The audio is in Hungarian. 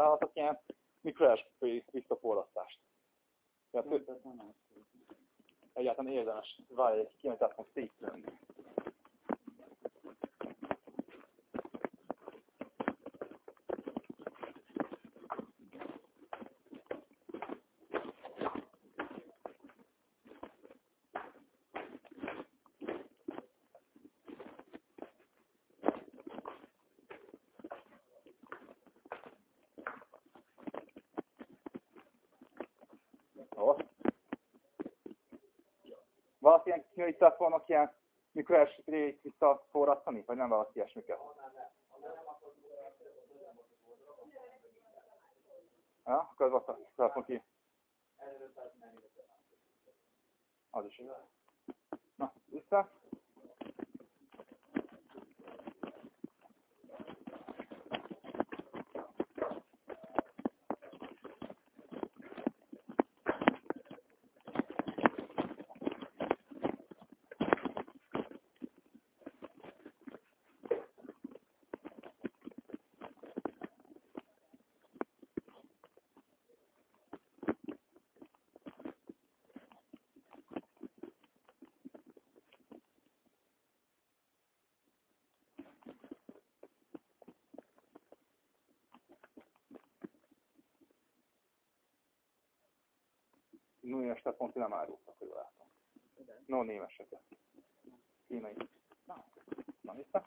Vállalatok ilyen mikroelsői visszaforrasztást? Tehát, egyáltalán érdemes, várj, egy kimenet fog szétlenni. Ilyen fognak ilyen mikroelsőt visszaforrasztani, vagy nem valaki ilyesmiket? Ja, akkor az azt ki. Az is. Na, vissza. Némeseket pont nem árultak, hogy látom. No, némeseket. Kínai. Na, na vissza.